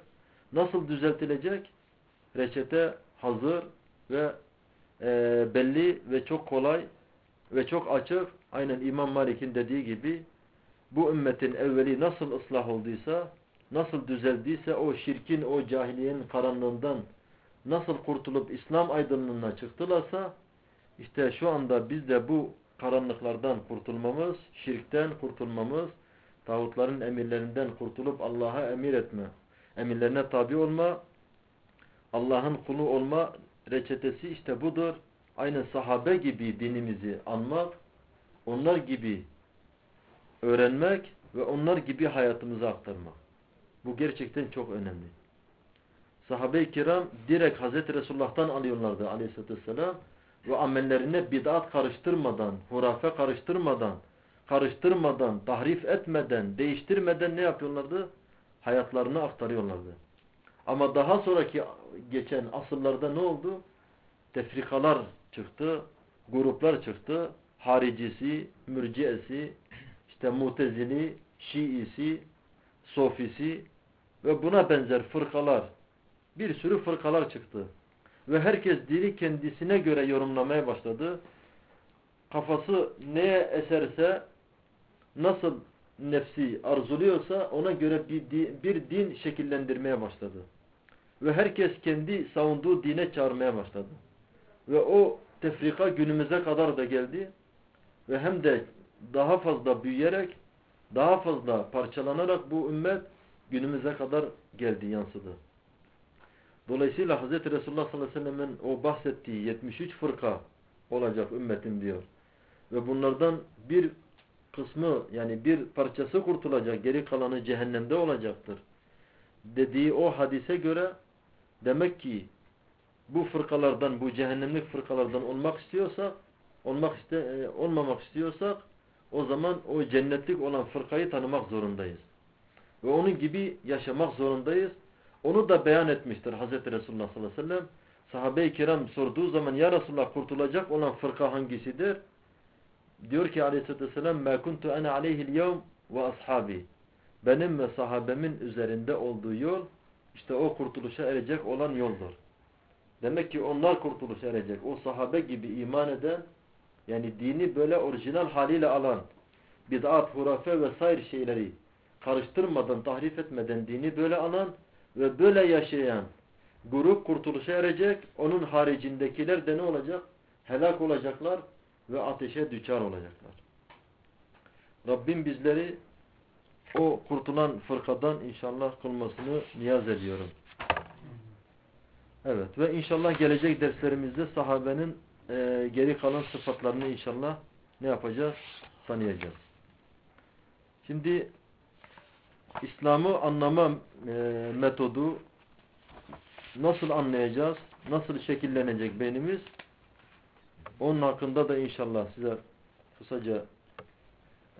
Nasıl düzeltilecek? Reçete hazır ve e, belli ve çok kolay ve çok açık. Aynen İmam Malik'in dediği gibi bu ümmetin evveli nasıl ıslah olduysa, nasıl düzeldiyse o şirkin, o cahiliyenin karanlığından nasıl kurtulup İslam aydınlığına çıktılarsa işte şu anda biz de bu karanlıklardan kurtulmamız, şirkten kurtulmamız, tağutların emirlerinden kurtulup Allah'a emir etme, emirlerine tabi olma, Allah'ın kulu olma reçetesi işte budur. Aynı sahabe gibi dinimizi anmak, onlar gibi öğrenmek ve onlar gibi hayatımıza aktarmak. Bu gerçekten çok önemli. Sahabe-i kiram direkt Hazreti Resulullah'tan alıyorlardı aleyhissalatü vesselam ve amellerine bid'at karıştırmadan, hurafe karıştırmadan, karıştırmadan, tahrif etmeden, değiştirmeden ne yapıyorlardı? Hayatlarını aktarıyorlardı. Ama daha sonraki geçen asırlarda ne oldu? Tefrikalar çıktı, gruplar çıktı. Haricisi, mürciyesi, işte mutezili, şiisi, sofisi ve buna benzer fırkalar, bir sürü fırkalar çıktı. Ve herkes dini kendisine göre yorumlamaya başladı. Kafası neye eserse, nasıl nefsi arzuluyorsa ona göre bir, bir din şekillendirmeye başladı. Ve herkes kendi savunduğu dine çağırmaya başladı. Ve o tefrika günümüze kadar da geldi. Ve hem de daha fazla büyüyerek, daha fazla parçalanarak bu ümmet günümüze kadar geldi, yansıdı. Dolayısıyla Hz. Resulullah sallallahu aleyhi ve sellem'in o bahsettiği 73 fırka olacak ümmetim diyor. Ve bunlardan bir kısmı yani bir parçası kurtulacak, geri kalanı cehennemde olacaktır. Dediği o hadise göre demek ki bu fırkalardan, bu cehennemlik fırkalardan olmak istiyorsak, olmak iste, e, olmamak istiyorsak o zaman o cennetlik olan fırkayı tanımak zorundayız Ve onun gibi yaşamak zorundayız. Onu da beyan etmiştir Hz. Resulullah sallallahu aleyhi ve sellem. Sahabe-i kiram sorduğu zaman ya Resulullah kurtulacak olan fırka hangisidir? Diyor ki aleyhissalatü vesselam مَا كُنْتُ أَنَا عَلَيْهِ الْيَوْمِ وَأَصْحَابِي Benim ve sahabemin üzerinde olduğu yol işte o kurtuluşa erecek olan yoldur. Demek ki onlar kurtuluşa erecek. O sahabe gibi iman eden yani dini böyle orijinal haliyle alan bid'at, hurafe vesaire şeyleri karıştırmadan, tahrif etmeden dini böyle alan ve böyle yaşayan grup kurtuluşa erecek. Onun haricindekiler de ne olacak? Helak olacaklar ve ateşe düçar olacaklar. Rabbim bizleri o kurtulan fırkadan inşallah kılmasını niyaz ediyorum. Evet ve inşallah gelecek derslerimizde sahabenin e, geri kalan sıfatlarını inşallah ne yapacağız? Tanıyacağız. Şimdi İslam'ı anlama e, metodu nasıl anlayacağız? Nasıl şekillenecek beynimiz? Onun hakkında da inşallah size kısaca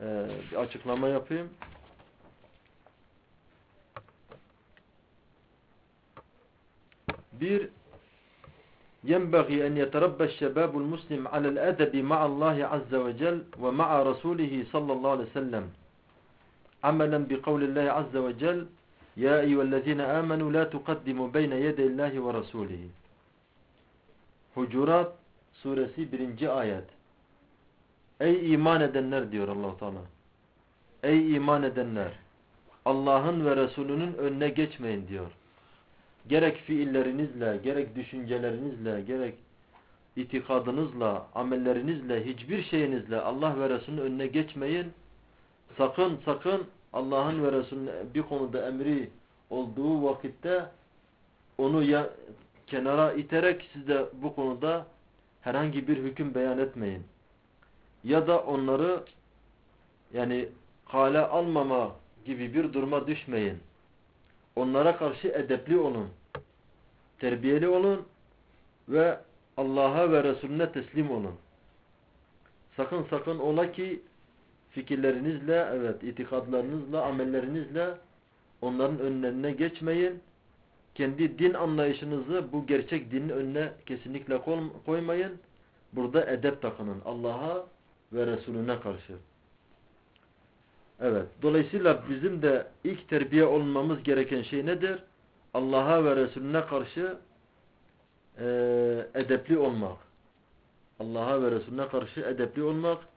e, bir açıklama yapayım. Bir ينبغي أن يتربى الشباب المسلم على الأدب مع الله عز وجل ومع رسوله صلى الله عليه وسلم amelen bi kavlillahi azze ve cel ya eyyühellezine amenu la tukaddimu beyne yedeyillahi ve rasulihi. Hucurat suresi 1. ayet. Ey iman edenler diyor allah Teala. Ey iman edenler. Allah'ın ve Resulünün önüne geçmeyin diyor. Gerek fiillerinizle, gerek düşüncelerinizle, gerek itikadınızla, amellerinizle, hiçbir şeyinizle Allah ve Resulünün önüne geçmeyin. Sakın sakın Allah'ın ve Resulünün bir konuda emri olduğu vakitte onu ya, kenara iterek siz de bu konuda herhangi bir hüküm beyan etmeyin. Ya da onları yani kale almama gibi bir duruma düşmeyin. Onlara karşı edepli olun. Terbiyeli olun ve Allah'a ve Resulüne teslim olun. Sakın sakın ola ki fikirlerinizle, evet itikadlarınızla, amellerinizle onların önlerine geçmeyin. Kendi din anlayışınızı bu gerçek dinin önüne kesinlikle koymayın. Burada edep takının Allah'a ve Resulüne karşı. Evet. Dolayısıyla bizim de ilk terbiye olmamız gereken şey nedir? Allah'a ve Resulüne karşı e, edepli olmak. Allah'a ve Resulüne karşı edepli olmak.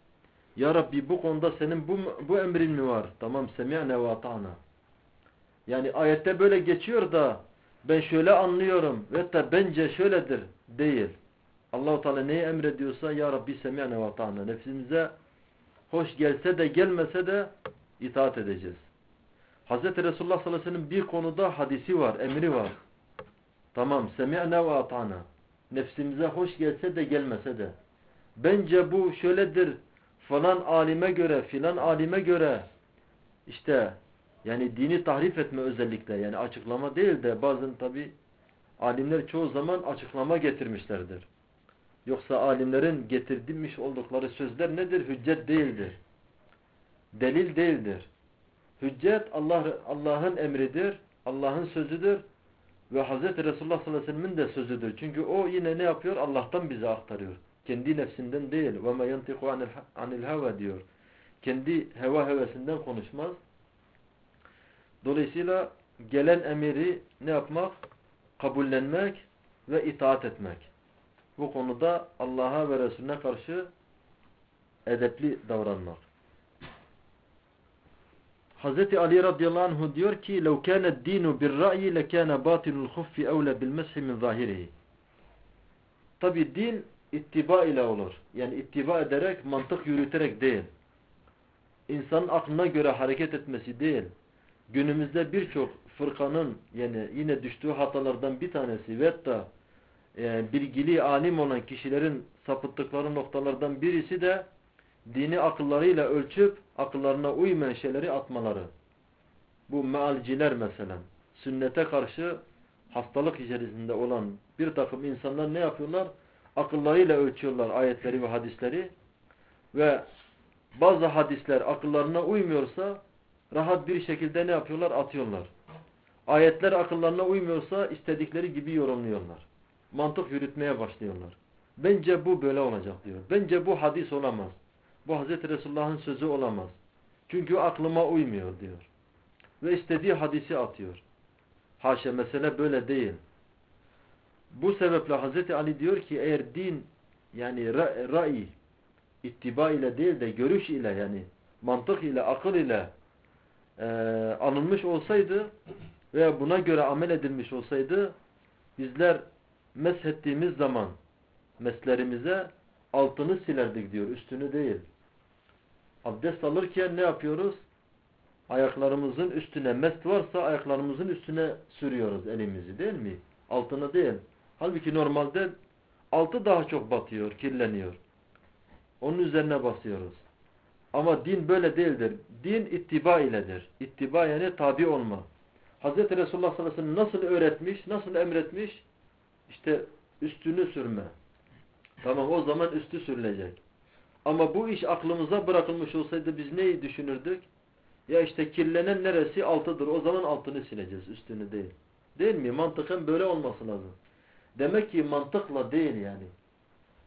Ya Rabbi bu konuda senin bu, bu emrin mi var? Tamam semi'ne ve ata'na. Yani ayette böyle geçiyor da ben şöyle anlıyorum ve da bence şöyledir değil. Allahu Teala neyi emrediyorsa ya Rabbi semi'ne ve ata'na. Nefsimize hoş gelse de gelmese de itaat edeceğiz. Hz. Resulullah sallallahu aleyhi ve sellem bir konuda hadisi var, emri var. Tamam, semi'ne ve ata'na. Nefsimize hoş gelse de gelmese de. Bence bu şöyledir falan alime göre, filan alime göre işte yani dini tahrif etme özellikle yani açıklama değil de bazen tabi alimler çoğu zaman açıklama getirmişlerdir. Yoksa alimlerin getirdimiş oldukları sözler nedir? Hüccet değildir. Delil değildir. Hüccet Allah Allah'ın emridir, Allah'ın sözüdür ve Hz. Resulullah sallallahu aleyhi ve sellem'in de sözüdür. Çünkü o yine ne yapıyor? Allah'tan bize aktarıyor. Kendi nefsinden değil. وَمَا يَنْتِقُ عَنِ الْهَوَى diyor. Kendi heva hevesinden konuşmaz. Dolayısıyla gelen emiri ne yapmak? Kabullenmek ve itaat etmek. Bu konuda Allah'a ve Resulüne karşı edepli davranmak. Hz. Ali radıyallahu anh diyor ki لَوْ كَانَ الدِّينُ بِالرَّأْيِ لَكَانَ بَاطِنُ الْخُفِّ اَوْلَ بِالْمَسْحِ مِنْ ظَاهِرِهِ Tabi din ittiba ile olur. Yani ittiba ederek, mantık yürüterek değil. İnsanın aklına göre hareket etmesi değil. Günümüzde birçok fırkanın yani yine düştüğü hatalardan bir tanesi ve hatta e, bilgili, alim olan kişilerin sapıttıkları noktalardan birisi de dini akıllarıyla ölçüp akıllarına uymayan şeyleri atmaları. Bu mealciler mesela. Sünnete karşı hastalık içerisinde olan bir takım insanlar ne yapıyorlar? Akıllarıyla ölçüyorlar ayetleri ve hadisleri ve bazı hadisler akıllarına uymuyorsa rahat bir şekilde ne yapıyorlar? Atıyorlar. Ayetler akıllarına uymuyorsa istedikleri gibi yorumluyorlar. Mantık yürütmeye başlıyorlar. Bence bu böyle olacak diyor. Bence bu hadis olamaz. Bu Hz. Resulullah'ın sözü olamaz. Çünkü aklıma uymuyor diyor. Ve istediği hadisi atıyor. Haşa mesele böyle değil. Bu sebeple Hz. Ali diyor ki eğer din yani ra'i ittiba ile değil de görüş ile yani mantık ile akıl ile e, alınmış olsaydı veya buna göre amel edilmiş olsaydı bizler meshettiğimiz zaman meslerimize altını silerdik diyor üstünü değil. Abdest alırken ne yapıyoruz? Ayaklarımızın üstüne mest varsa ayaklarımızın üstüne sürüyoruz elimizi değil mi? Altını değil. Halbuki normalde altı daha çok batıyor, kirleniyor. Onun üzerine basıyoruz. Ama din böyle değildir. Din ittiba iledir. İttiba yani tabi olma. Hz. Resulullah sallallahu aleyhi ve sellem nasıl öğretmiş, nasıl emretmiş? İşte üstünü sürme. Tamam o zaman üstü sürülecek. Ama bu iş aklımıza bırakılmış olsaydı biz neyi düşünürdük? Ya işte kirlenen neresi altıdır. O zaman altını sileceğiz üstünü değil. Değil mi? Mantıken böyle olması lazım. Demek ki mantıkla değil yani.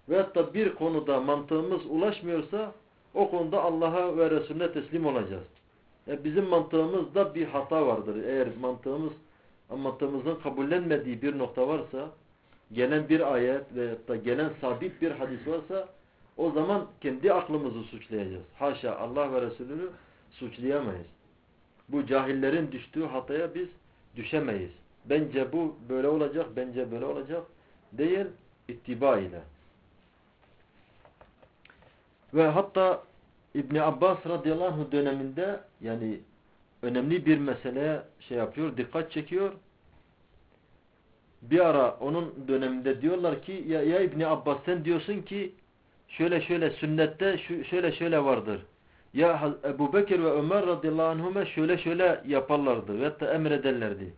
Veyahut da bir konuda mantığımız ulaşmıyorsa o konuda Allah'a ve Resulüne teslim olacağız. Yani bizim mantığımızda bir hata vardır. Eğer mantığımız mantığımızın kabullenmediği bir nokta varsa gelen bir ayet veyahut da gelen sabit bir hadis varsa o zaman kendi aklımızı suçlayacağız. Haşa Allah ve Resulünü suçlayamayız. Bu cahillerin düştüğü hataya biz düşemeyiz. Bence bu böyle olacak, bence böyle olacak değil, ittiba ile. Ve hatta İbni Abbas radıyallahu anh döneminde yani önemli bir meseleye şey yapıyor, dikkat çekiyor. Bir ara onun döneminde diyorlar ki ya, ya İbni Abbas sen diyorsun ki şöyle şöyle sünnette şöyle şöyle vardır. Ya Ebu Bekir ve Ömer radıyallahu anhuma şöyle şöyle yaparlardı ve hatta emrederlerdi.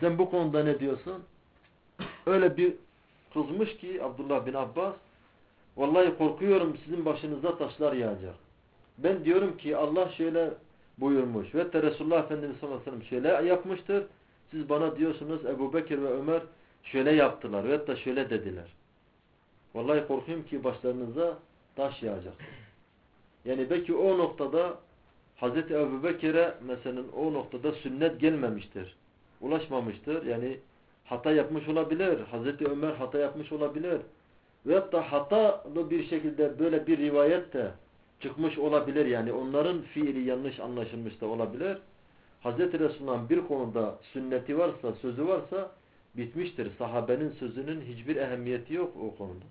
Sen bu konuda ne diyorsun? Öyle bir kızmış ki Abdullah bin Abbas vallahi korkuyorum sizin başınıza taşlar yağacak. Ben diyorum ki Allah şöyle buyurmuş ve Resulullah Efendimiz sallallahu aleyhi ve sellem şöyle yapmıştır. Siz bana diyorsunuz Ebu Bekir ve Ömer şöyle yaptılar ve da şöyle dediler. Vallahi korkuyorum ki başlarınıza taş yağacak. Yani belki o noktada Hz. Ebu Bekir'e mesela o noktada sünnet gelmemiştir. Ulaşmamıştır. Yani hata yapmış olabilir. Hz. Ömer hata yapmış olabilir. Veyahut da hatalı bir şekilde böyle bir rivayet de çıkmış olabilir. Yani onların fiili yanlış anlaşılmış da olabilir. Hz. Resulullah'ın bir konuda sünneti varsa, sözü varsa bitmiştir. Sahabenin sözünün hiçbir ehemmiyeti yok o konuda.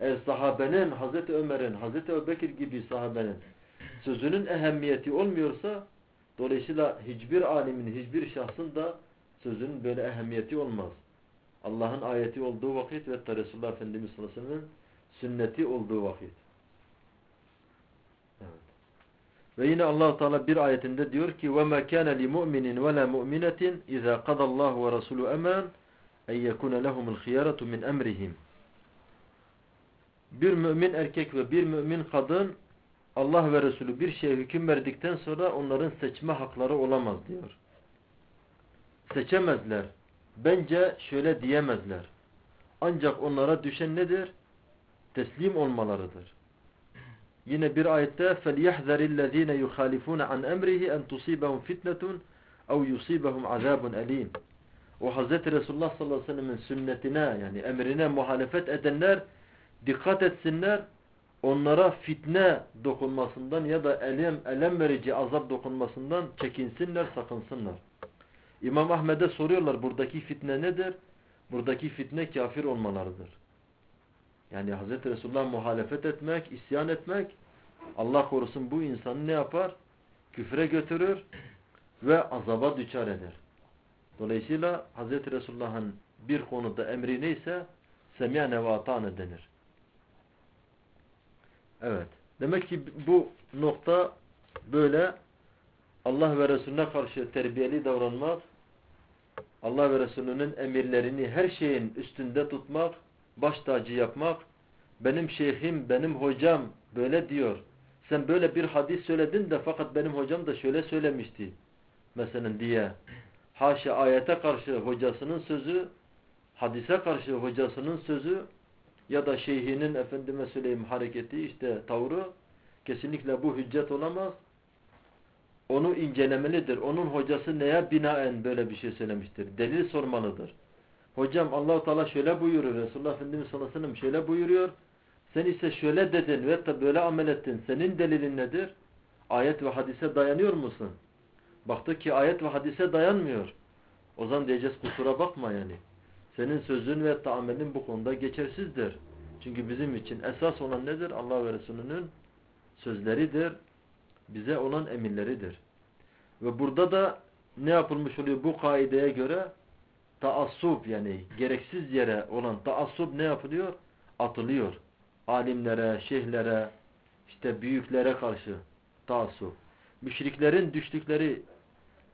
Eğer sahabenin, Hz. Ömer'in, Hz. Ebubekir gibi sahabenin sözünün ehemmiyeti olmuyorsa dolayısıyla hiçbir alimin, hiçbir şahsın da sözünün böyle ehemmiyeti olmaz. Allah'ın ayeti olduğu vakit ve Resulullah Efendimiz sallallahu aleyhi ve sellem'in sünneti olduğu vakit. Evet. Ve yine allah Teala bir ayetinde diyor ki وَمَا كَانَ لِمُؤْمِنٍ وَلَا مُؤْمِنَةٍ اِذَا قَدَ اللّٰهُ وَرَسُولُ اَمَانٍ اَنْ يَكُونَ لَهُمُ الْخِيَارَةُ مِنْ اَمْرِهِمْ Bir mümin erkek ve bir mümin kadın Allah ve Resulü bir şeye hüküm verdikten sonra onların seçme hakları olamaz diyor. Seçemezler. Bence şöyle diyemezler. Ancak onlara düşen nedir? Teslim olmalarıdır. Yine bir ayette فَلْيَحْذَرِ الَّذ۪ينَ يُخَالِفُونَ عَنْ اَمْرِهِ اَنْ تُصِيبَهُمْ فِتْنَةٌ اَوْ يُصِيبَهُمْ عَذَابٌ أَلِيمٌ O Hz. Resulullah sallallahu aleyhi ve sellemin sünnetine yani emrine muhalefet edenler dikkat etsinler onlara fitne dokunmasından ya da elem, elem verici azap dokunmasından çekinsinler, sakınsınlar. İmam Ahmed'e soruyorlar buradaki fitne nedir? Buradaki fitne kafir olmalarıdır. Yani Hz. Resulullah muhalefet etmek, isyan etmek Allah korusun bu insanı ne yapar? Küfre götürür ve azaba düçar eder. Dolayısıyla Hz. Resulullah'ın bir konuda emri neyse semiyane ve denir. Evet. Demek ki bu nokta böyle Allah ve Resulüne karşı terbiyeli davranmak, Allah ve Resulünün emirlerini her şeyin üstünde tutmak, baş tacı yapmak, benim şeyhim, benim hocam böyle diyor. Sen böyle bir hadis söyledin de fakat benim hocam da şöyle söylemişti. Mesela diye. Haşa ayete karşı hocasının sözü, hadise karşı hocasının sözü ya da şeyhinin efendime söyleyeyim hareketi işte tavrı kesinlikle bu hüccet olamaz. Onu incelemelidir. Onun hocası neye binaen böyle bir şey söylemiştir? Delil sormalıdır. Hocam Allahu Teala şöyle buyuruyor. Resulullah Efendimiz sallallahu aleyhi ve sellem şöyle buyuruyor. Sen ise şöyle dedin ve da böyle amel ettin. Senin delilin nedir? Ayet ve hadise dayanıyor musun? Baktık ki ayet ve hadise dayanmıyor. O zaman diyeceğiz kusura bakma yani. Senin sözün ve amelin bu konuda geçersizdir. Çünkü bizim için esas olan nedir? Allah ve Resulünün sözleridir. Bize olan emirleridir. Ve burada da ne yapılmış oluyor bu kaideye göre? Taassub yani gereksiz yere olan taassub ne yapılıyor? Atılıyor. Alimlere, şeyhlere, işte büyüklere karşı taassub. Müşriklerin düştükleri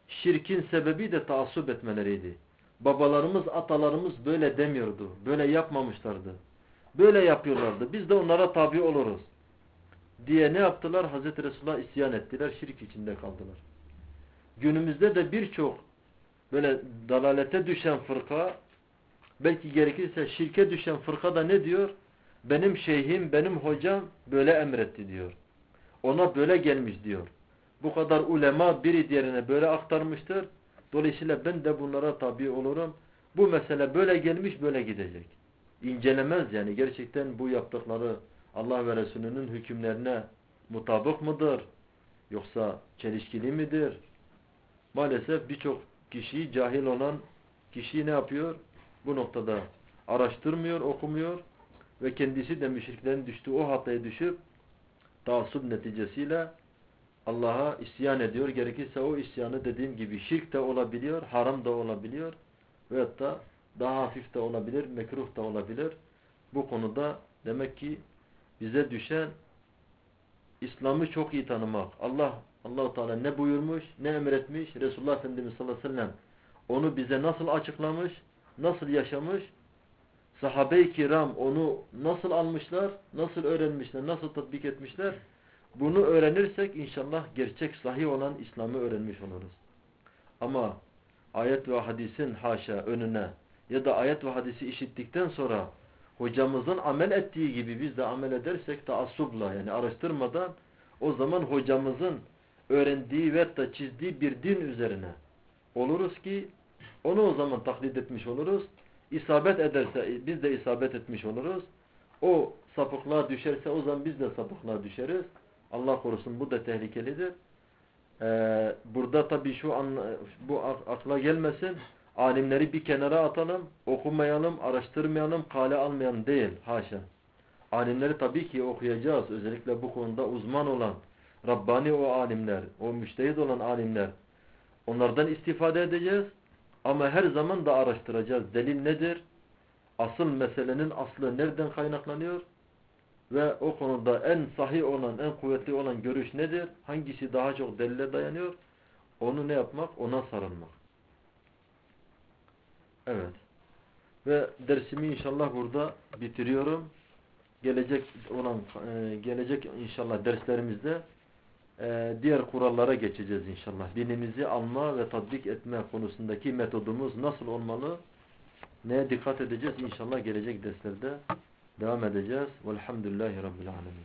şirkin sebebi de taassub etmeleriydi. Babalarımız, atalarımız böyle demiyordu. Böyle yapmamışlardı. Böyle yapıyorlardı. Biz de onlara tabi oluruz. Diye ne yaptılar? Hazreti Resulullah isyan ettiler. Şirk içinde kaldılar. Günümüzde de birçok böyle dalalete düşen fırka belki gerekirse şirke düşen fırka da ne diyor? Benim şeyhim, benim hocam böyle emretti diyor. Ona böyle gelmiş diyor. Bu kadar ulema biri diğerine böyle aktarmıştır. Dolayısıyla ben de bunlara tabi olurum. Bu mesele böyle gelmiş böyle gidecek. İncelemez yani gerçekten bu yaptıkları Allah ve Resulünün hükümlerine mutabık mıdır? Yoksa çelişkili midir? Maalesef birçok kişi cahil olan kişi ne yapıyor? Bu noktada araştırmıyor, okumuyor ve kendisi de müşriklerin düştüğü o hataya düşüp taassub neticesiyle Allah'a isyan ediyor. Gerekirse o isyanı dediğim gibi şirk de olabiliyor, haram da olabiliyor veyahut da daha hafif de olabilir, mekruh da olabilir. Bu konuda demek ki bize düşen İslam'ı çok iyi tanımak. Allah Allahu Teala ne buyurmuş, ne emretmiş, Resulullah Efendimiz sallallahu aleyhi ve sellem onu bize nasıl açıklamış, nasıl yaşamış, sahabe-i kiram onu nasıl almışlar, nasıl öğrenmişler, nasıl tatbik etmişler. Bunu öğrenirsek inşallah gerçek sahih olan İslam'ı öğrenmiş oluruz. Ama ayet ve hadisin haşa önüne ya da ayet ve hadisi işittikten sonra hocamızın amel ettiği gibi biz de amel edersek taassubla yani araştırmadan o zaman hocamızın öğrendiği ve da çizdiği bir din üzerine oluruz ki onu o zaman taklit etmiş oluruz. İsabet ederse biz de isabet etmiş oluruz. O sapıklığa düşerse o zaman biz de sapıklığa düşeriz. Allah korusun bu da tehlikelidir. Ee, burada tabii şu an bu akla gelmesin. Alimleri bir kenara atalım, okumayalım, araştırmayalım, kale almayalım değil. Haşa. Alimleri tabii ki okuyacağız. Özellikle bu konuda uzman olan, Rabbani o alimler, o müştehid olan alimler. Onlardan istifade edeceğiz. Ama her zaman da araştıracağız. Delil nedir? Asıl meselenin aslı nereden kaynaklanıyor? Ve o konuda en sahih olan, en kuvvetli olan görüş nedir? Hangisi daha çok delile dayanıyor? Onu ne yapmak? Ona sarılmak. Evet. Ve dersimi inşallah burada bitiriyorum. Gelecek olan e, gelecek inşallah derslerimizde e, diğer kurallara geçeceğiz inşallah. Dinimizi alma ve tatbik etme konusundaki metodumuz nasıl olmalı? Neye dikkat edeceğiz? İnşallah gelecek derslerde devam edeceğiz. Velhamdülillahi Rabbil Alemin.